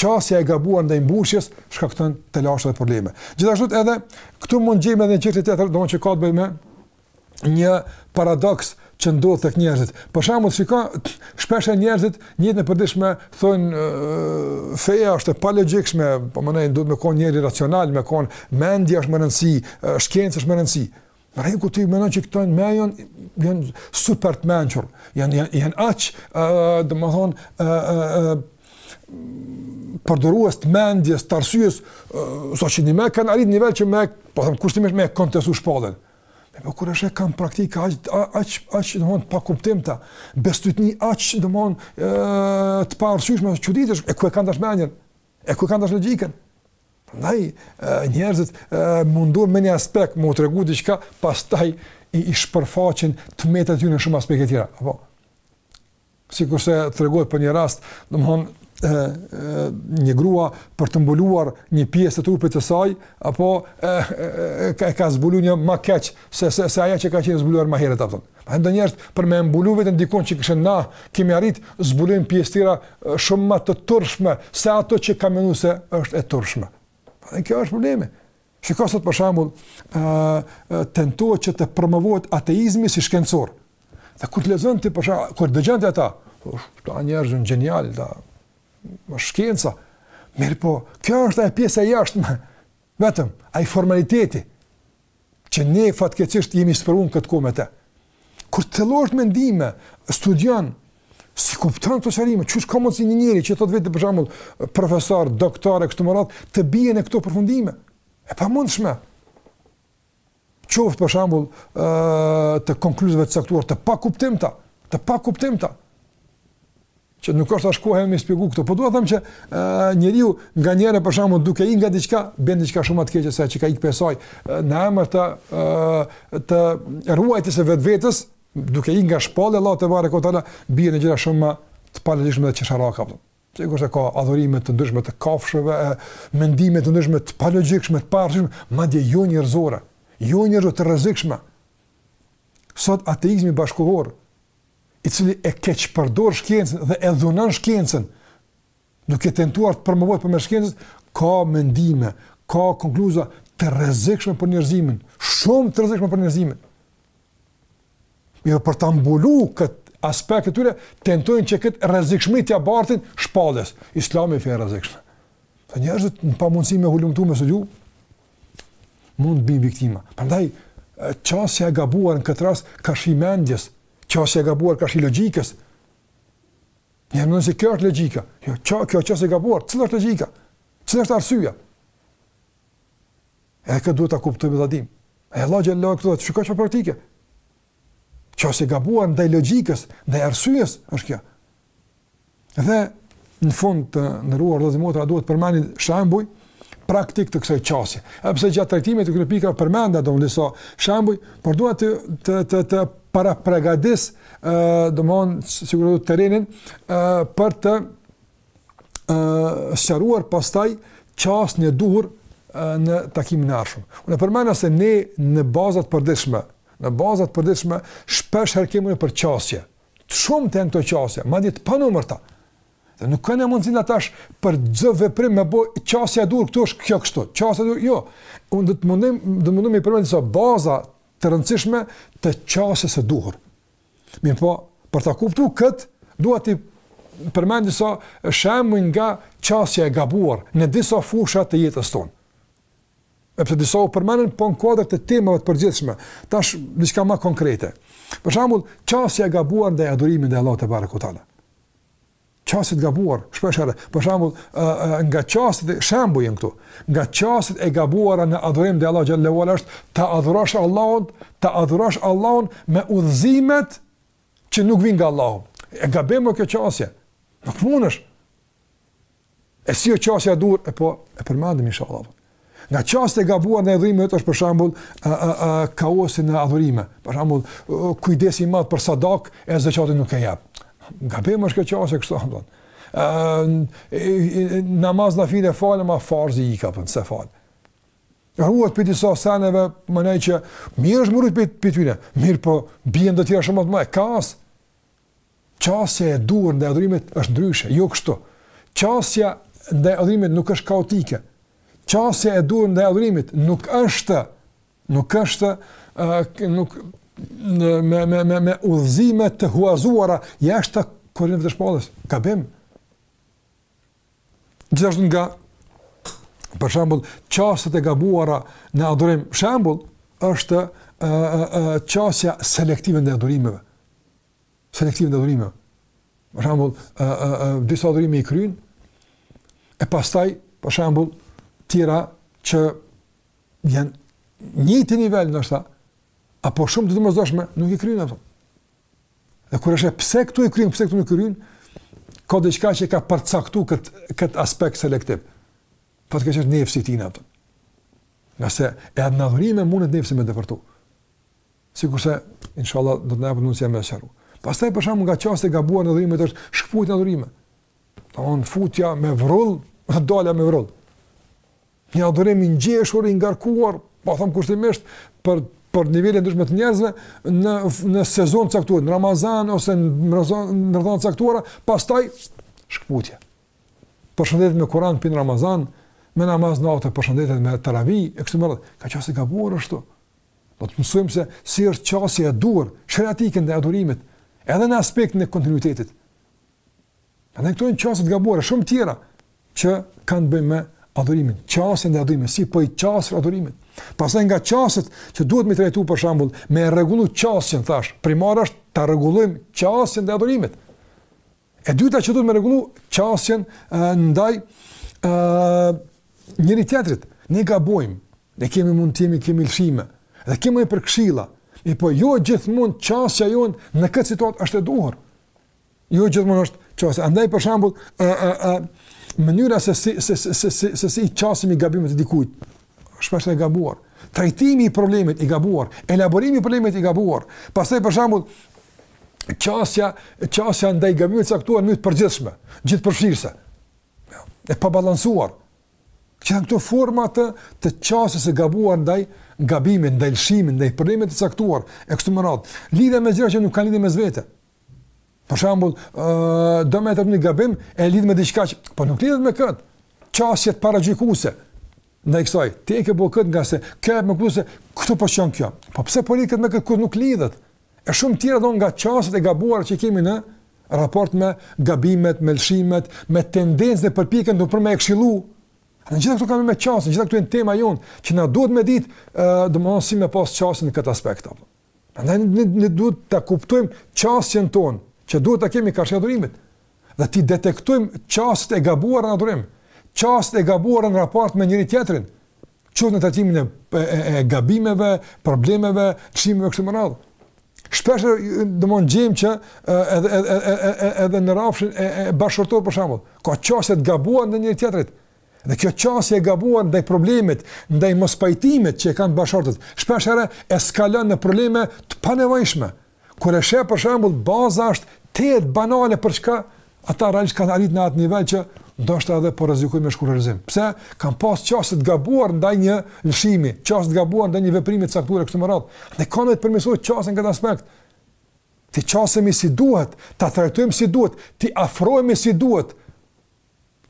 Speaker 1: qasja e gabuar ndaj mendjes shkakton telashe dhe probleme. Gjithashtu edhe këtu mund të gjejmë edhe një çështje tjetër, domthonjë që ka të bëjë me një paradoks që ndodh tek njerëzit. Për shembull, shikoj shpesh njerëzit në jetën e përditshme thonë feja është e palogjikshme, po mendojnë duhet me kon njeri racional, me kon mendja është me rëndësi, shkenca është me rëndësi. Pra kur ti mendon që këta mendojnë, janë super të mençur. Janë janë janë aq, ë, domethënë, ë, ë, përdorues të mendjes, të arsyes, sa që njëmend kanë arrit nivel që me, po themi, kushtimisht me kontestu shpalljen. Mirëpo kur e sheh kanë praktika, aq, aq, aq, domethënë, të pakuptimta, bestytni, aq, domethënë, të paarsyeshme, çuditesh, e ku e kanë dash mendjen, E ku kanë dash logjikën? Prandaj njerëzit mundohen me një aspekt me u tregu diçka, pastaj i, i shpërfaqin të metat e tyre në shumë aspekte tjera. Apo sikurse tregohet për një rast, domethënë një grua për të mbuluar një pjesë të trupit të saj, apo e, e, e, e ka zbuluar një më keq se se, se ajo që ka qenë zbuluar më herët atë. Pra do njerëz për me mbulu veten dikun që kinse na kemi arrit, zbulojnë pjesë tjera shumë ma të turpshme, se ato që ka menu se është e turpshme. Pra dhe kjo është problemi. Shiko sot për shembull, tentohet që të promovohet ateizmi si shkencor. Dhe kur ti lexon për shembull, kur dëgjon ti ata, janë njerëz gjenial, tamam shkenca, mirëpo, kjo është pjesa e jashtme, vetëm, ai formaliteti, që ne fatkeqësisht jemi sprovuar këtë kohë me të. Kur ti lexon mendime, studion, si kupton këto sqarime, qysh ka mundsi një njeri që i thotë vetes për shembull, profesor, doktor e kështu me radhë, të bie në këto përfundime. E pamundshme. Qoftë për shembull, ë të konkluzave të caktuar të pakuptimta, të pakuptimta. që nuk është as koha me shpjegu këto, po dua të them që uh, njeriu nganjëherë për shkakun duke ik nga diçka bën diçka shumë më të keqe se ajo që ka ik prej saj në emër të uh, të ruajtjes së vetvetes, duke ik nga shpallja e Allahut tebareke ue teala bie në gjëra shumë më të pavlefshme dhe qesharake apo. Sikurse ka adhurime të ndryshme të kafshëve, mendime të ndryshme të palogjikshme, të paarsyeshme, madje jo njerëzore, jo njerëzore, të rrezikshme. Sot ateizmi bashkëkohor i cili e keqpërdor shkencën dhe e dhunon shkencën, duke tentuar të promovojë përmes shkencës, ka mendime, ka konkluza të rrezikshme për njerëzimin, shumë të rrezikshme për njerëzimin. Mirëpo, për ta mbulu kët aspekt të tyre, tentojnë që kët rrezikshmi t'ia bartin shpalljes. Islami fe e rrezikshme. Dhe njerëzit në pamundësi me hulumtu me studiu, Mund të bijmë viktima. Prandaj qasja e gabuar në këtë rast karshi mendjes, qasja e gabuar karshi logjikës. Ai mendon se kjo është logjika. Jo, kjo qasja e gabuar, cila është logjika? Cila është arsyeja? Edhe këtë duhet ta kuptojmë e ta dimë. E Allah xhel-le ve teala, kaq praktike? Qasje e gabuar ndaj logjikës, ndaj arsyes, është kjo. Dhe në fund të nderuar vëllezër e motra duhet të përmendim shembuj praktik të kësaj qasje. Edhe pse gjatë trajtimit të këtyre pikave përmenda domethënë disa shembuj, por dua të, të, të, të parapërgatis, domethënë, sikur thotë terenin, për të ë sqaruar pastaj qasjen e duhur në takimin e ardhshëm. Unë përmenda se ne në baza të përditshme, në baza të përditshme shpesh herë kemi për qasje. Të shumta janë këto qasje, madje të panumërta. Dhe nuk kam mundësi na tash për çdo veprim me bë qasja e duhur këtu është kjo kështu. Qasja e duhur, jo. Unë do të mundem, do mundem të përmend disa baza të rëndësishme të qasjes së duhur. Mirëpo, për ta kuptu këtë, dua t'i përmend disa shembuj nga qasja e gabuar në disa fusha të jetës tonë. Edhe pse disa u përmendën po në kuadër të temave të përgjithshme, tash diçka ma konkrete. Për shembull, qasja e gabuar ndaj adhurimit ndaj Allahut tebareke ve teala. Qasje të gabuara, shpesh herë, për shembull, nga qasjet, shembujt janë këtu. Nga qasjet e gabuara në adhurim te Allahu xhel-le ve ala është ta adhurosh Allahun, ta adhurosh Allahun me udhëzimet që nuk vijnë nga Allahu. Është gabim kjo qasje. Nuk mundesh. E si o qasja e duhur, e po e përmendim inshallah. Nga qasjet e gabuara në adhurime, është për shambull a, a, a, kaosi në adhurime. Për shambull, kujdes i madh për sadaka, e zeqatin nuk e jep. Gabim është kjo qasja kështu, a, a, a, namaz nafile fal, ama farzet i ka po s'i fal. Ruhet prej disa seneve, domethënë që mirë është me u rujt prej, prej tyne. Mirëpo, bjen në tjera shumë ma të mëdha. Kaos. Qasja e duhur ndaj adhurimit është ndryshe, jo kështu. Qasja ndaj adhurimit nuk është kaotike. Qasja e duhur ndaj adhurimit nuk është nuk është ë nuk në me me me me udhëzime të huazuara jashtë kornizave të shpalljes. Gabim. Gjithashtu nga për shembull qasjet e gabuara në adhurim, shembull është qasja selektive ndaj adhurimeve. Selektive ndaj adhurimeve. Për shembull, disa adhurime i kryen e pastaj për shembull tjera që janë në njëjtin nivel ndoshta apo shumë të domosdoshme nuk i kryen ato. Dhe kur është pse këtu i kryen, pse këtu nuk i kryen, ka diçka që ka përcaktuar kët kët aspekt selektiv. Po të kesh nefsin ti në to. Nga se e atë n'adhurime mundet nefsi me dëpërtu. Sikurse, inshallah, do të na jepet mundësia me sqaru. Pastaj për shembull nga qasjet e gabuara n'adhurime është shkëputja n'adhurime. Domethënë futja me vrull, dalja me vrull. Një adhurim i ngjeshur i ngarkuar, po them kushtimisht për për nivele të ndryshme të njerëzve në në sezon caktuar, në Ramazan ose në Ramazan caktuara, pastaj shkputje. Përshëndetet me Kur'an për në Ramazan, me namaz nate përshëndetet me taravi, e kështu me radhë. Qasje e gabuar ashtu. Do të mësojmë se si është qasja e duhur, sheriatike ndaj adhurimit, edhe në aspektin e kontinuitetit. Prandaj këto janë qasjet e gabuara, shumë tjera që kanë të bëjnë me adhurimin, qasjen ndaj adhurimit, si po i qasemi adhurimit. Pastaj nga qasjet që duhet me trajtuar për shembull, me rregullu qasjen thash, primar është ta rregullojmë qasjen e adhurimit. E dyta që duhet me rregullu qasjen ndaj ë njëri tjetrit, ne gabojmë, ne kemi mund të jemi kemi lëshime, nevojë kemi për këshilla, e po jo gjithmonë qasja jonë në këtë situatë është e duhur. Jo gjithmonë është qasja. Andaj për shembull, ë ë ë mënyra se si se si se si se si i qasemi gabimit të dikujt. Shpesh e gabuar. Trajtimi i problemit i gabuar, elaborimi i problemit i gabuar. Pastaj për shembull, qasja, qasja ndaj gabimit të caktuar është e përgjithshme, gjithëpërfshirëse. E pabalancuar. Që janë këto forma të të qasjes së gabuar ndaj gabimit, ndaj lëshimit, ndaj problemit të caktuar, e kështu me radhë. Lidhja me gjëra që nuk kanë lidhje mes vete. Për shembull, ë domethënë një gabim e lidh me diçka që po nuk lidhet me kët. Qasjet paragjykuese. Ndaj kësaj, ti e ke bëu kët ngase këtë e kupton se këtu po çon kjo. Po pse po lidhet me kët kur nuk lidhet? E shumë tjera do nga qasjet e gabuara që kemi në raport me gabimet, me lëshimet, me tendencën e përpjekjen tonë për me këshillu. Në gjitha këtu kemi qasje, në gjitha këtu hyn tema jonë, që na duhet me ditë, domethënë si me pasë qasje në këtë aspekt. Apo. Prandaj ne duhet ta kuptojmë qasjen tonë, që duhet ta kemi karshi adhurimit. Dhe t'i detektojmë qasjet e gabuara në adhurim, qasjet e gabuara në raport me njëri tjetrin, qoftë në trajtimin e, e, e gabimeve, problemeve, lëshimeve kështu me radhë. Shpesh domethënë gjejmë që edhe edhe edhe edhe në rrafshin e, e bashkëshortorë për shembull, ka qasje të gabuar ndaj njëri tjetrit. Dhe kjo qasje e gabuar ndaj problemit, ndaj mospajtimit që e kanë bashkëshortët, shpesh herë eskalon në probleme të panevojshme. Kur e sheh për shembull, baza është tejet banale për çka ata realisht kanë arrit në atë nivel që ndoshta edhe po rrezikojnë me shkurrëzim. Pse? Kan pas qasje të gabuar ndaj një lëshimi, qasje të gabuar ndaj një veprimi të caktuar kështu me radhë. Dhe kanë për të përmirësuar qasjen në këtë aspekt. T'i qasemi si duhet, ta trajtojmë si duhet, t'i afrohemi si duhet,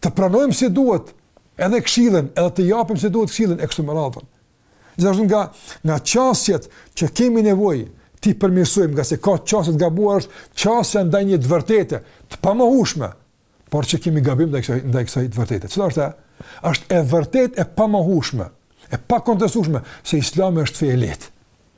Speaker 1: të pranojmë si duhet edhe këshillën, edhe të japim si duhet këshillën e kështu me radhë. Gjithashtu nga nga qasjet që kemi nevojë t'i përmirësojmë, ngase ka qasje të gabuar është qasja ndaj një të vërtete, të pamohueshme, por që kemi gabim ndaj kësaj ndaj kësaj të vërtete. Cila është? Është e vërtetë e pamohueshme, e pakontestueshme se Islami është fe e lehtë.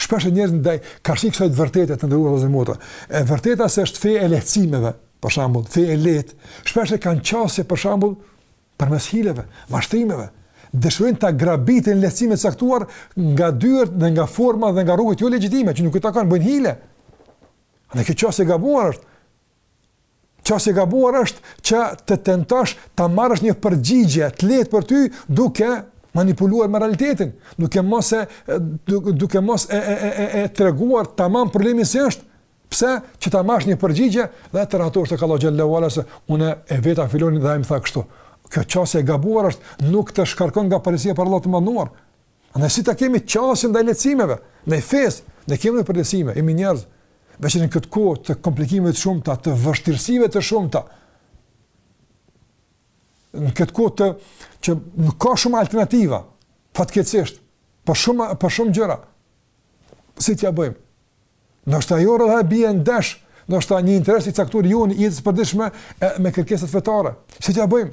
Speaker 1: Shpeshherë njerëzit ndaj karshi kësaj të vërtete të nderuar vëllezër e motra. E vërteta se është fe e lehtësimeve, për shembull, fe e lehtë, shpesh e kanë qasje për shembull përmes hileve, mashtrimeve. Dëshirojnë ta grabitin lehtësimin e caktuar nga dyert dhe nga forma dhe nga rrugët jo legjitime, që nuk i takon, bëjnë hile. Dhe kjo qasje e gabuar është Qasje e gabuar është që të tentosh ta marrësh një përgjigje të lehtë për ty duke manipuluar me realitetin, duke mos e duke, duke mos e e e e treguar tamam problemin si është. Pse? Që ta marrësh një përgjigje dhe të arsyetohesh tek Allahu xhel-le ue ala se unë e veta filanin dhe ai më tha kështu. Kjo qasje e gabuar është nuk të shkarkon nga përgjegjësia para Allahut të madhëruar. Andaj si ta kemi qasje ndaj lehtësimeve, ndaj fesë, ne kemi nevojë për lehtësime, jemi njerëz. Veçse në këtë kohë të komplikimeve të shumta, të vështirësive të shumta. Në këtë kohë të që nuk ka shumë alternativa, fatkeqësisht, për shumë për shumë gjëra. Si t'ia bëjmë? Në është ajo rrjedha e bie ndesh, në është një interes i caktum i joni i jetës përditshme e, me kërkesat fetare. Si t'ia bëjmë?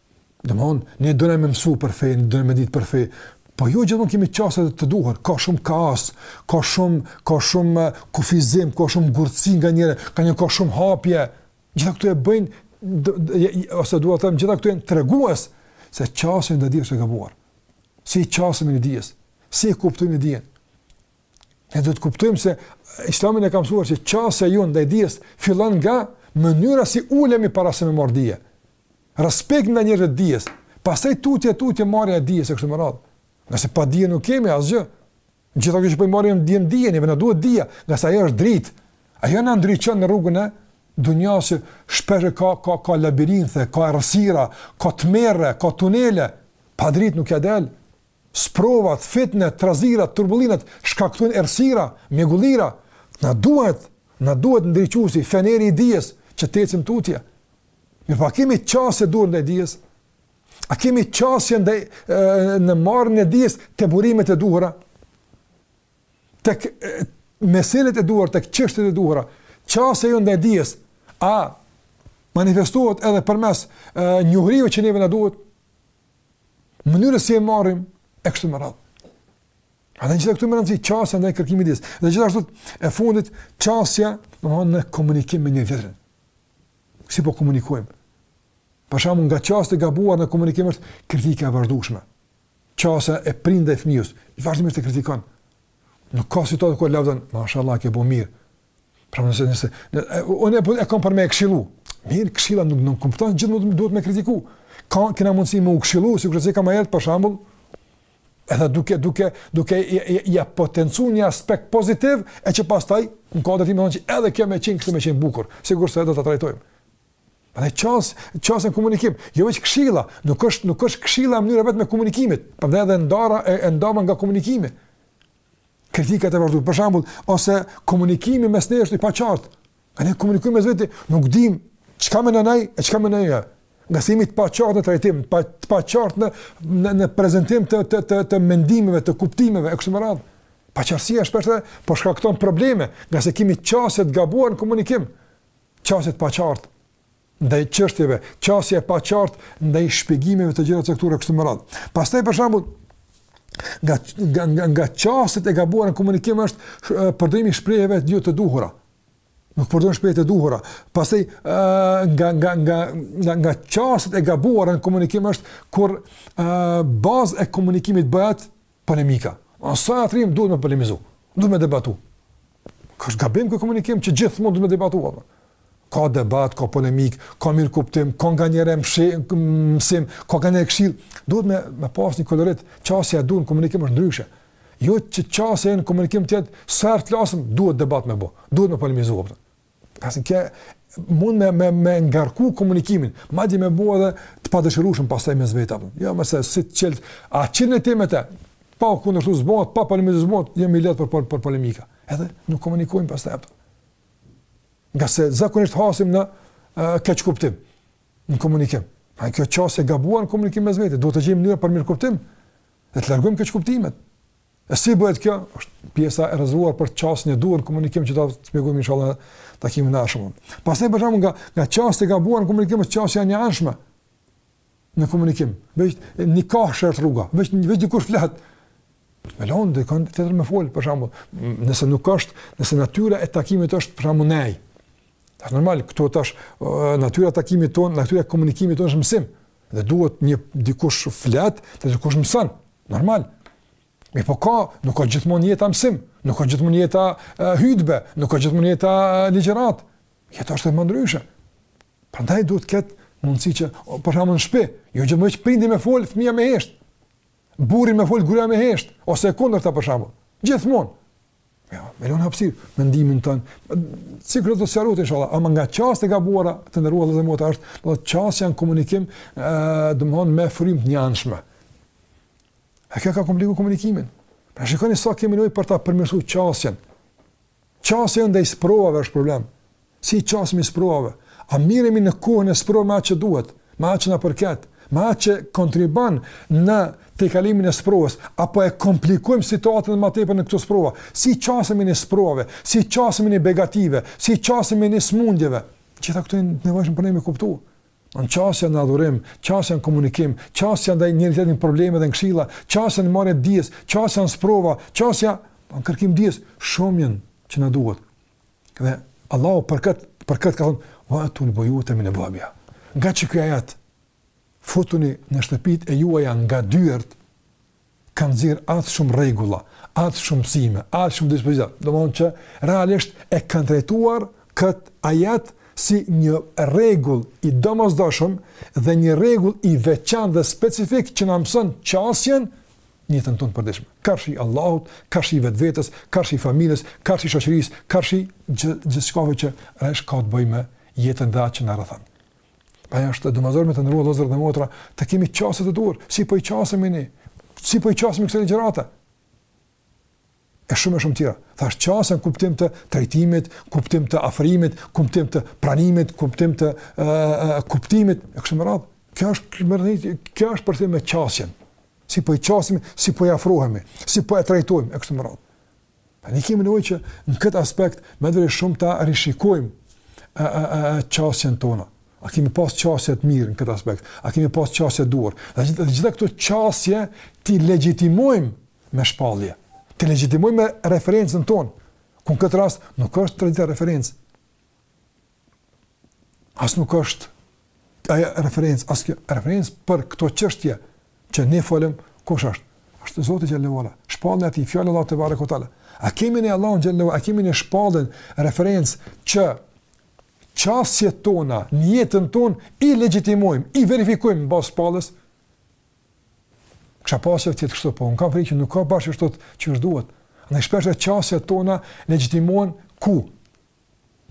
Speaker 1: Domthon, ne dona me mësu për fe, dona me ditë për fe, po jo gjithmonë kemi qasje të duhur, ka shumë kaos, ka shumë, ka shumë kufizim, ka shumë gurtësi nga njëra, ka një ka shumë hapje. Gjithë këto e bëjnë do, ose dua të them gjithë këto janë tregues se qasja ndaj dijes e gabuar. Si i qasemi ne dijes, si e kuptojmë dijen. Ne duhet të kuptojmë se Islami na ka mësuar se qasja jonë ndaj dijes fillon nga mënyra si ulemi para se me marr dije. Respekt ndaj njerëzve të dijes, pastaj tutje e tutje marrja e dijes e kështu me radhë. Ngase pa dije nuk kemi asgjë. Gjithë ato që po i marrim dijen dijen, vetëm na duhet dija, ngase ajo është dritë. Ajo na ndriçon në rrugën e dunjas që shpesh ka ka ka labirinthe, ka errësira, ka tmerre, ka tunele. Pa dritë nuk ia del. Sprovat, fitnet, trazirat, turbullirat shkaktojnë errësira, mjegullira. Na duhet, na duhet ndriçuesi, feneri i dijes që të ecim tutje. Mirë po, a kemi qasje të duhur ndaj dijes? A kemi qasje ndaj, në marrjen e dijes te burimet e duhura? Te meselet e duhura, te çështjet e duhura? Qasja jonë ndaj dijes? A manifestohet edhe përmes njohurive që neve na duhet? Mënyrës si e marrim, e kështu me radhë. A dhe gjithashtu me rëndësi, qasja ndaj kërkimit të dijes. Dhe gjithashtu e fundit, qasja në komunikim me njëri-tjetrin. si po komunikojmë. Për shembull, nga qasjet e gabuara në komunikim është kritika e vazhdueshme. Qasja e prindit ndaj fëmijës, vazhdimisht e kritikon. Nuk ka situatë ku lavdon, mashallah ke bo mirë. Pra nëse nëse në, unë po e kam për me e këshillu. Mirë, këshilla nuk nënkupton gjithmonë duhet me kritiku. Ka kena mundësi me u këshillu, sikur se kam ajert për shembull, Edhe duke duke duke ia, ia, ia potencu një aspekt pozitiv e që pastaj nëse ka diçka me i thonë që edhe kjo me qenë kështu me qenë bukur, sigurisht se do ta trajtojmë. Prandaj qas, qasja në komunikim, jo veç këshilla, nuk është nuk është këshilla mënyra e vetme e komunikimit, prandaj edhe e ndava e, e ndama nga komunikimi. kritikat e vazhdueshme. Për shembull, ose komunikimi mes nesh është i paqartë. A ne komunikojmë mes vetë, nuk dimë çka menon aj e çka menon aj. Ngase jemi të paqartë në trajtim, pa, të paqartë në, në, në prezentim të, të, të, të mendimeve, të kuptimeve, e kështu me radhë. Paqartësia është përte, po shkakton probleme, ngase kemi qasje të gabuar në komunikim, qasje të paqartë. ndaj çështjeve, qasje e paqartë ndaj shpjegimeve të gjërave të caktuara kështu me radhë. Pastaj për shembull nga nga nga, nga qasjet e gabuara në komunikim është përdorimi i shprehjeve jo të duhura. Nuk përdoren shprehje të duhura. Pastaj nga nga nga nga nga qasjet e gabuara në komunikim është kur bazë e komunikimit bëhet polemika. Posa të rrimë duhet të polemizojmë, duhet të debatojmë. Kjo është gabim te komunikimi që gjithmonë duhet me debatu, apo. Ka debat, ka polemik, ka mirëkuptim, ka nganjëherë mësim, ka nganjëherë këshillë. Duhet me, me pas një kolorit, qasja e duhur në komunikim është ndryshe. Jo që qasja e në komunikim të jetë, sa herë të flasim, duhet debat me bo, duhet me polemizu, apo. Pasi kjo mund me me me ngarku komunikimin, madje me bo edhe të padëshirueshëm pastaj mes vetë apo. Jo, me të s'di të çel, a çel në temë se pa u kundërshtu s'bon, pa polemizu s'bon, je i le për, për për polemika. Edhe nuk komunikojmë pastaj apo. Ngase zakonisht hasim në uh, keqkuptim në komunikim. Pra kjo qasje e gabuar në komunikim mes vetë, duhet të gjejmë mënyrë për mirëkuptim. Dhe të largojmë keqkuptimet. E si bëhet kjo? Është pjesa e rezervuar për qasjen e duhur në komunikim që do të shpjegojmë inshallah takimin e ardhshëm. Pastaj për shembull nga nga qasjet e gabuara në komunikim është qasja e njëanshme. Në komunikim, veç një kah rruga, veç veç dikush flet. Me lënë dikënd tjetër me fol për shembull, nëse nuk është, nëse natyra e takimit është për shembull ne. Është normal këtu tash natyra e takimit ton, natyra e komunikimit ton është mësim. Dhe duhet një dikush flet, dhe dikush mëson. Normal. Mirëpo ka, nuk ka gjithmonë jeta mësim, nuk ka gjithmonë jeta uh, hytbe, nuk ka gjithmonë jeta uh, ligjëratë. Jeta është edhe më ndryshe. Prandaj duhet të ketë mundësi që, për shembull në shpi, jo gjithmonë veç prindi me folë, fëmija me heshtë, burri me folë, gruja me heshtë, ose e kundërta për shembull. Gjithmonë. Ja, me lënë hapësirë, mendimin tonë, sikur do të sqarohet, inshallah, ama nga qasjet e gabuara, të nderuar vëllezër e motra, është edhe qasja në komunikim, domethënë, me frymë të njëanshme. E kjo ka kompliku komunikimin. Pra shikoni sa kemi nevojë për ta përmirësu qasjen. Qasja ndaj sprovave është problem. Si i qasemi sprovave? A merremi në kohën e sprovave me atë që duhet, me atë që na përket, me atë që kontribon në tejkalimin e sprovës, apo e komplikojmë situatën më tepër në këto sprova? Si i qasemi ne sprovave? Si i qasemi ne begative? Si i qasemi ne smundjeve? Gjitha këto janë të nevojshme për ne me kuptu. Në qasja në adhurim, qasja në komunikim, qasja ndaj njëri-tjetrit në probleme dhe këshilla, qasja në marrje të dijes, qasja në sprova, qasja në kërkim të dijes, shumë janë që na duhet. Dhe Allahu për kët, për kët ka thënë, "Wa atul buyuta min abwabiha." Nga që ky ajet futuni në shtëpitë e juaja nga dyert kanë nxjerr aq shumë rregulla, aq shumë mësime, aq shumë dispozita. Domethënë që realisht e kanë trajtuar kët ajet si një rregull i domosdoshëm dhe një rregull i veçantë dhe specifik që na mëson qasjen në jetën tonë të përditshme, karshi Allahut, karshi vetvetes, karshi familjes, karshi shoqërisë, karshi gjithçkaje që realisht ka të bëjë me jetën dhe atë që na rrethon. Prandaj është e domosdoshme të nderuar vëllezër dhe motra, të kemi qasje të duhur, si po i qasemi ne, si po i qasemi kësaj ligjërate. e shumë e shumë tjera. Thash qasja në kuptim të trajtimit, kuptim të afrimit, kuptim të pranimit, kuptim të e, e, kuptimit, e kështu me radhë. Kjo është, kjo është për qëllim me qasjen. Si po i qasemi, si po i afrohemi, si po e trajtojmë, e kështu me radhë. Prandaj kemi nevojë që në këtë aspekt me të vërtetë shumë ta rishikojmë e, e, e, qasjen tonë. A kemi pas qasje të mirë në këtë aspekt? A kemi pas qasje të duhur? Dhe gjitha këto qasje t'i legjitimojmë me shpallje. T'i legjitimojmë me referencën tonë, ku në këtë rast nuk është tradita referencë. As nuk është ajo referencë, as kjo referencë për këto çështje që ne folëm, kush është? është Zoti xhelle ve ala, shpallja e tij, fjala e Allahut tebareke ve teala. A kemi ne Allahun xhelle ve ala, a kemi ne shpalljen referencë që qasjet tona, në jetën tonë, i legjitimojmë, i verifikojmë në bazë shpalljes, Kisha pasë me qenë kështu, po unë kam frikë që nuk është bash ashtu qysh është duhet. Ne shpesh qasjet tona legjitimohen ku?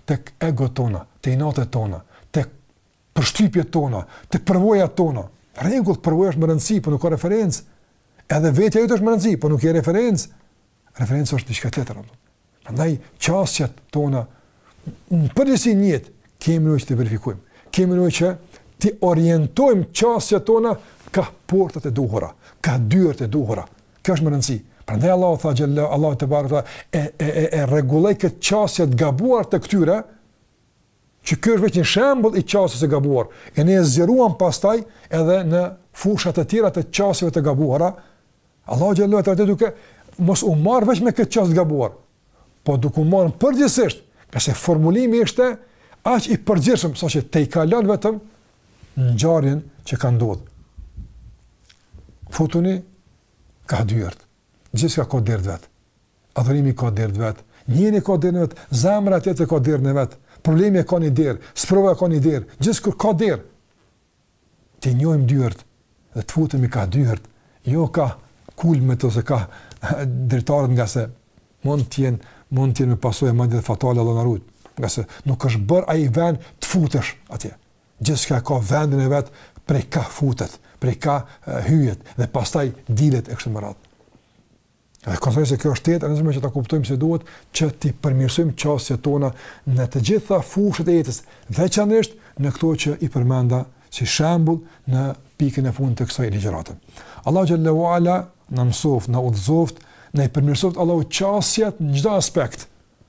Speaker 1: Tek egot tona, tek inatet tona, tek përshtypjet tona, tek përvojat tona. Në rregull, përvoja është me rëndësi, po nuk ka referencë. Edhe vetja jote është me rëndësi, po nuk je referencë. Referenca është diçka tjetër. Prandaj qasjet tona në përgjithësi një jetë kemi nevojë të verifikojmë. Kemi nevojë që t'i orientojmë qasjet tona ka portat e duhura, ka dyert e duhura. Kjo është me rëndësi. Prandaj Allahu xhelle Allahu tebareke e e e, e rregulloi këtë qasje të gabuar të këtyre Që ky është veç një shembull i qasjes së gabuar, e ne e zgjeruam pastaj edhe në fusha të tjera të qasjeve të gabuara, Allahu xhelle ve teala duke mos u marrë veç me këtë qasje të gabuar, po duke u marrë përgjithësisht, se formulimi ishte aq i përgjithshëm sa që tejkalon vetëm ngjarjen që ka ndodhur. Futuni ka dyert. Gjithçka ka derën e vet. Adhurimi ka derën e vet. Njeriu ka derën e vet, zemra e tjetrit ka derën e vet. Problemi e ka një derë, sprova e ka një derë, gjithçka ka derë. T'i njohim dyert dhe të futemi ka dyert, jo ka kulmet ose ka dritaret ngase mund të jenë mund të jenë me pasoja madje fatale Allahu na rujt. Ngase nuk është bërë ai vend të futesh atje. Gjithçka ka vendin e vet prej ka futet, prej ka hyhet dhe pastaj dilet e kështu me radhë. Dhe konsideroj se kjo është tejet e rëndësishme që ta kuptojmë se duhet që t'i përmirësojmë qasjet tona në të gjitha fushat e jetës, veçanërisht në këto që i përmenda si shembull në pikën e fundit të kësaj ligjërate. Allahu xhelle ve ala na mësoftë, na udhëzoftë, na i përmirësoftë Allahu qasjet në çdo aspekt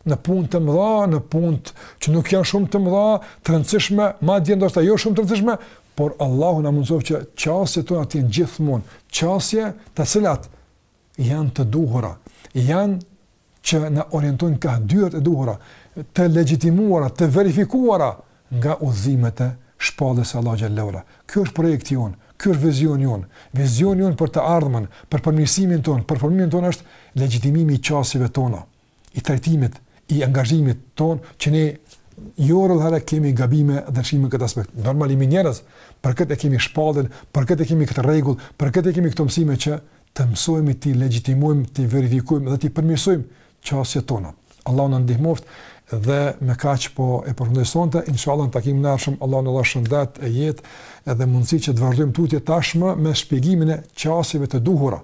Speaker 1: në punë të mëdha, në punë që nuk janë shumë të mëdha, të rëndësishme, madje ndoshta jo shumë të rëndësishme, por Allahu na mëson që qasjet tona të jenë gjithmonë qasje të cilat janë të duhura, janë që na orientojnë ka dyert e duhura, të legjitimuara, të verifikuara nga udhëzimet e shpalljes së Allahut xhelle ve ala. Ky është projekti jonë, ky është vizioni jonë. Vizioni jonë për të ardhmen, për përmirësimin tonë, për formimin tonë është legjitimimi i qasjeve tona. i trajtimit, i angazhimit tonë, që ne jo rrallëherë kemi gabime lëshime në këtë aspekt. Normal jemi njerëz, për këtë e kemi shpalljen, për këtë e kemi këto rregulla, për këtë e kemi këto mësime që të mësojmë, të legjitimojmë, të verifikujmë dhe të përmirësojmë qasjet tona. Allahu na ndihmoftë dhe me kaq po e përfundoj sonte, inshallah në takimin e ardhshëm, Allahu na lashtë në jetë edhe mundësi që të vazhdojmë tutje tashmë me shpjegimin e qasjeve të duhura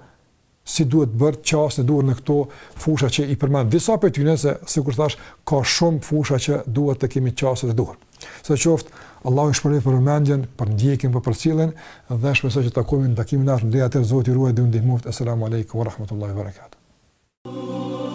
Speaker 1: si duhet bërë qasjen e duhur në këto fusha që i përmenda disa prej tyre se sikur thashë ka shumë fusha që duhet të kemi qasjet e duhura. Sidoqoftë, Allahu ju shpërbleftë për vëmendjen, për ndjekjen, për përcjelljen dhe shpresoj që takohemi në takimin e ardhshëm deri atëherë Zoti ju ruajtë dhe ju ndihmoftë. Eselamu alejkum wa rahmetullahi wa barakatuh.